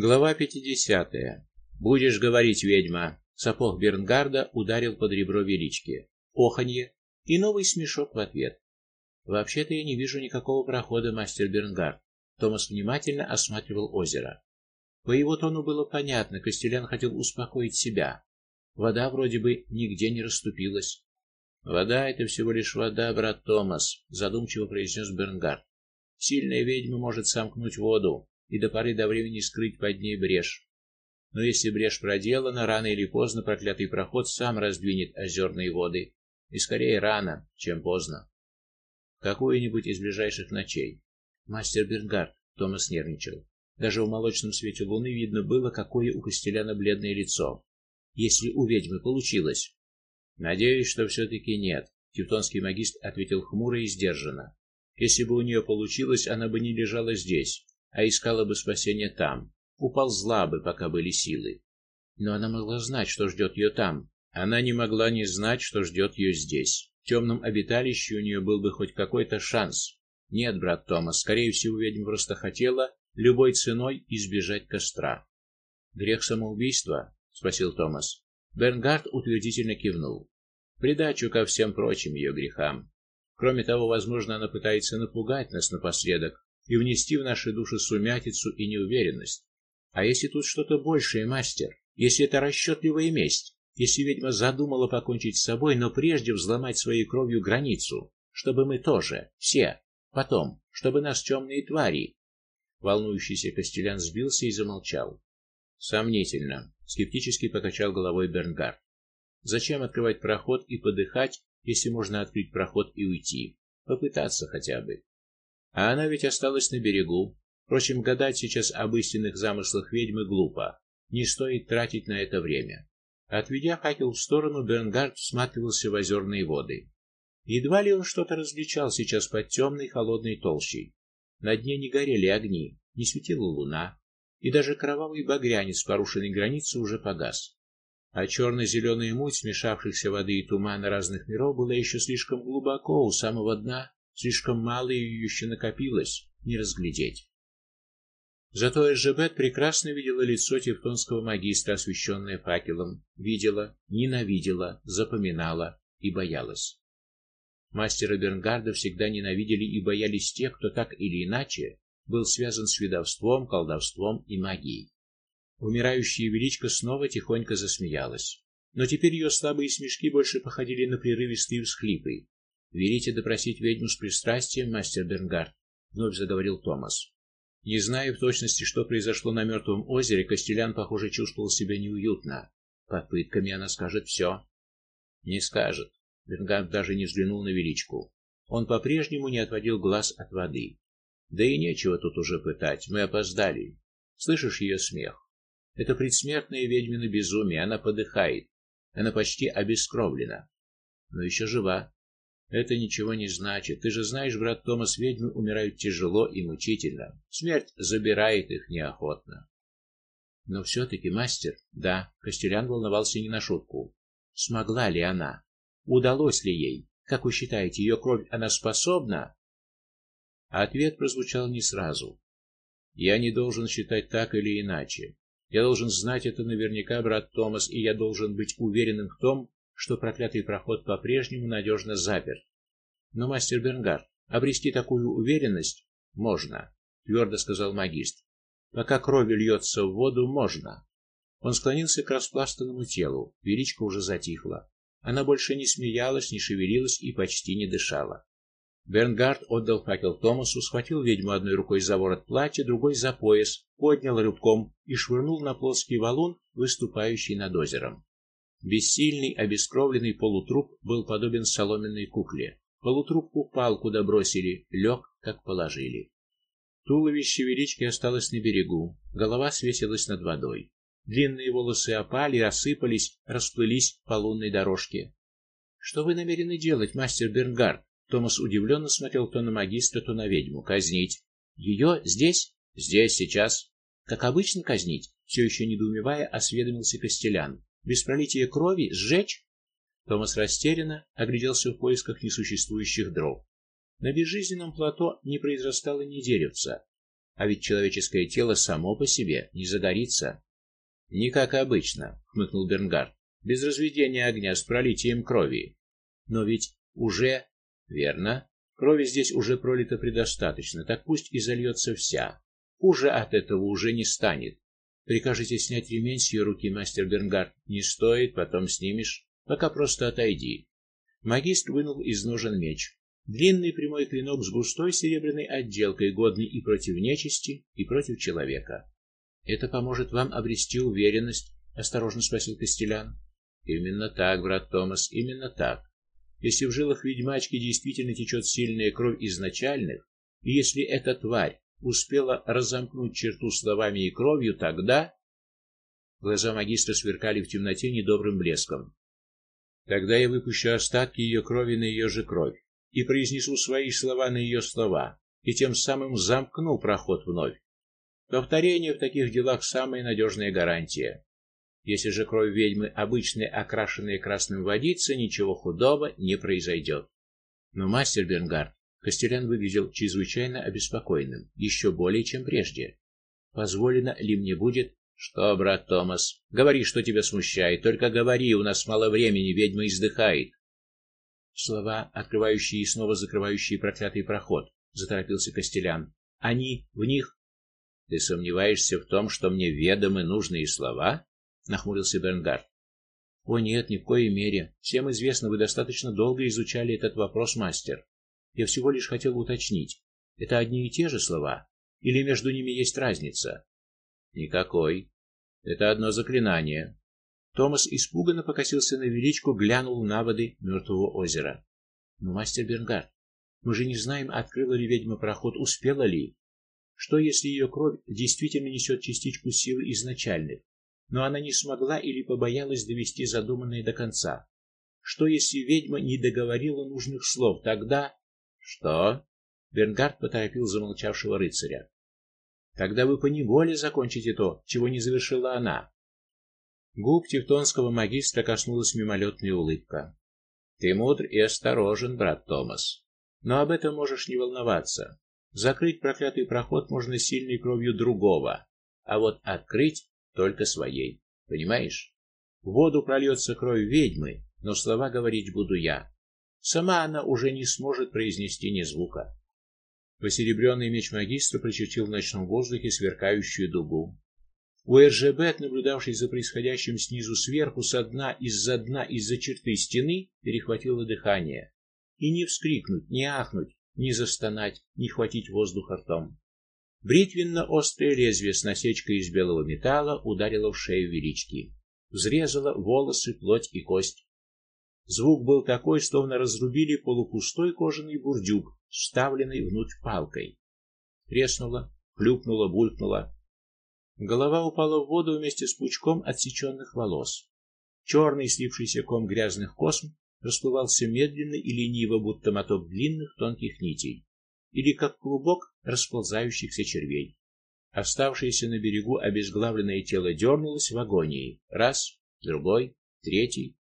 Глава 50. Будешь говорить, ведьма. Сапог Бернгарда ударил под ребро велички. Оханье и новый смешок в ответ. Вообще-то я не вижу никакого прохода, мастер Бернгард. Томас внимательно осматривал озеро. По его тону было понятно, Костелян хотел успокоить себя. Вода вроде бы нигде не расступилась. Вода это всего лишь вода, брат Томас, задумчиво произнес Бернгард. Сильная ведьма может сомкнуть воду, и до поры до времени скрыть под ней брешь. Но если брешь проделана, рано или поздно проклятый проход сам раздвинет озерные воды, и скорее рано, чем поздно. Какую-нибудь из ближайших ночей. Мастер Бернгард, Томас нервничал. Даже в молочном свете луны видно было, какое у Костеляна бледное лицо. Если у ведьмы получилось. Надеюсь, что все таки нет, тевтонский магист ответил хмуро и сдержанно. Если бы у нее получилось, она бы не лежала здесь, а искала бы спасения там, уползла бы, пока были силы. Но она могла знать, что ждет ее там. Она не могла не знать, что ждет ее здесь. В темном обиталище у нее был бы хоть какой-то шанс. Нет, брат Томас, скорее всего, ведьма просто хотела любой ценой избежать костра. Грех самоубийства, спросил Томас. Бернгард утвердительно кивнул. Придачу ко всем прочим ее грехам. Кроме того, возможно, она пытается напугать нас напоследок, и внести в наши души сумятицу и неуверенность. А если тут что-то большее, мастер? Если это расчетливая месть? Если ведьма задумала покончить с собой, но прежде взломать своей кровью границу, чтобы мы тоже, все, потом, чтобы нас темные твари. Волнующийся Костелян сбился и замолчал. Сомнительно, скептически покачал головой Бернгард. Зачем открывать проход и подыхать, если можно открыть проход и уйти? Попытаться хотя бы. А она ведь осталась на берегу. Впрочем, гадать сейчас об истинных замыслах ведьмы глупо. Не стоит тратить на это время. Отведя факел в сторону, Бернгард всматривался в озерные воды. Едва ли он что-то различал сейчас под темной холодной толщей. На дне не горели огни, не светила луна, и даже кровавый багрянец порушенной границы уже погас. А черно-зеленая муть смешавшихся воды и тумана разных миров была еще слишком глубоко у самого дна, Слишком мало ее еще накопилось, не разглядеть. Зато Эльжебет прекрасно видела лицо тевтонского магистра, освещенное факелом, видела, ненавидела, запоминала и боялась. Мастера Бернгарда всегда ненавидели и боялись те, кто так или иначе был связан с ведовством, колдовством и магией. Умирающая величка снова тихонько засмеялась, но теперь ее слабые смешки больше походили на прерывистые всхлипы, Велите допросить ведьму с пристрастием, мастер Бернгард, вновь заговорил Томас. Не зная в точности, что произошло на мертвом озере, Костелян, похоже, чувствовал себя неуютно. Под пытками она скажет все. Не скажет. Бернгард даже не взглянул на величку. Он по-прежнему не отводил глаз от воды. Да и нечего тут уже пытать, мы опоздали. Слышишь ее смех? Это предсмертное ведьмино безумие, она подыхает. Она почти обескровлена, но еще жива. Это ничего не значит. Ты же знаешь, брат Томас, ведьмы умирают тяжело и мучительно. Смерть забирает их неохотно. Но все таки мастер, да, Костелян волновался не на шутку. Смогла ли она? Удалось ли ей? Как вы считаете, ее кровь она способна? Ответ прозвучал не сразу. Я не должен считать так или иначе. Я должен знать это наверняка, брат Томас, и я должен быть уверенным в том, что проклятый проход по-прежнему надежно заперт. Но мастер Бернгард, обрести такую уверенность можно, твердо сказал магист. Пока кровь льется в воду, можно. Он склонился к распластанному телу. Величка уже затихла. Она больше не смеялась, не шевелилась и почти не дышала. Бернгард отдал факел Томасу, схватил ведьму одной рукой за ворот платья, другой за пояс, поднял рыбком и швырнул на плоский валун, выступающий над озером. Бессильный, обескровленный полутруп был подобен соломенной кукле. Полутруп упал, куда бросили, лег, как положили. Туловище велички осталось на берегу, голова свесилась над водой. Длинные волосы опали, рассыпались, расплылись по лунной дорожке. Что вы намерены делать, мастер Бернгард? Томас удивленно смотрел то на магистра, то на ведьму. Казнить. Ее здесь? Здесь сейчас. Как обычно казнить? Все еще недоумевая, осведомился Костелян без пролития крови сжечь? Томас растерянно огляделся в поисках несуществующих дров. На безжизненном плато не произрастало ни деревца, А ведь человеческое тело само по себе не загорится. Не как обычно, хмыкнул Бернгард. Без разведения огня с пролитием крови. Но ведь уже, верно? Крови здесь уже пролито предостаточно, так пусть и зальется вся. Хуже от этого уже не станет. Прикажете снять ремень с ее руки, мастер Бернгард? Не стоит, потом снимешь. Пока просто отойди. Магистр вынул из ножен меч. Длинный прямой клинок с густой серебряной отделкой, годный и против нечисти, и против человека. Это поможет вам обрести уверенность, осторожно спросил Костелян. Именно так, брат Томас, именно так. Если в жилах ведьмачки действительно течет сильная кровь изначальных, и если эта тварь успела разомкнуть черту словами и кровью, тогда глаза магистра сверкали в темноте недобрым блеском. Тогда я выпущу остатки ее крови на ее же кровь и произнесу свои слова на ее слова, и тем самым замкну проход вновь. Повторение в таких делах самая надежная гарантия. Если же кровь ведьмы обычная, окрашенная красным водица, ничего худого не произойдет. Но мастер Бернгард Костелян выглядел чрезвычайно обеспокоенным, еще более, чем прежде. Позволено ли мне будет что, брат Томас, говори, что тебя смущает, только говори, у нас мало времени, ведьма издыхает. Слова, открывающие и снова закрывающие проклятый проход, заторопился Костелян. Они в них Ты сомневаешься в том, что мне ведомы нужные слова? нахмурился Бернгард. О нет, ни в коей мере. Всем известно, вы достаточно долго изучали этот вопрос, мастер. Я всего лишь хотел уточнить. Это одни и те же слова или между ними есть разница? Никакой. Это одно заклинание. Томас испуганно покосился на величку, глянул на воды мертвого озера. "Но мастер Бернгард, мы же не знаем, открыла ли ведьма проход, успела ли. Что если ее кровь действительно несет частичку силы изначальной, но она не смогла или побоялась довести задуманное до конца? Что если ведьма не договорила нужных слов, тогда Что? Бернгард поторопил замолчавшего рыцаря. Тогда вы поневоле закончите то, чего не завершила она. Губ тевтонского магистра коснулась мимолетная улыбка. Ты мудр и осторожен, брат Томас. Но об этом можешь не волноваться. Закрыть проклятый проход можно сильной кровью другого, а вот открыть только своей. Понимаешь? В воду прольется кровь ведьмы, но слова говорить буду я. Сама она уже не сможет произнести ни звука. Посеребренный меч магистра прочертил в ночном воздухе сверкающую дугу. У РЖБ, наблюдавший за происходящим снизу сверху, со дна из-за дна из-за черты стены, перехватило дыхание. И не вскрикнуть, не ахнуть, не застонать, не хватить воздуха ртом. Бритвенно-острое лезвие с насечкой из белого металла ударило в шею велички, взрезало волосы, плоть и кость. Звук был такой, словно разрубили полупустой кожаный бурдюк, вставленной внутрь палкой. Треснуло, хлюпнуло, булькнуло. Голова упала в воду вместе с пучком отсеченных волос. Черный слипшийся ком грязных косм расплывался медленно и лениво, будто моток длинных тонких нитей, или как клубок расползающихся червей. Оставшееся на берегу обезглавленное тело дернулось в агонии. Раз, другой, третий.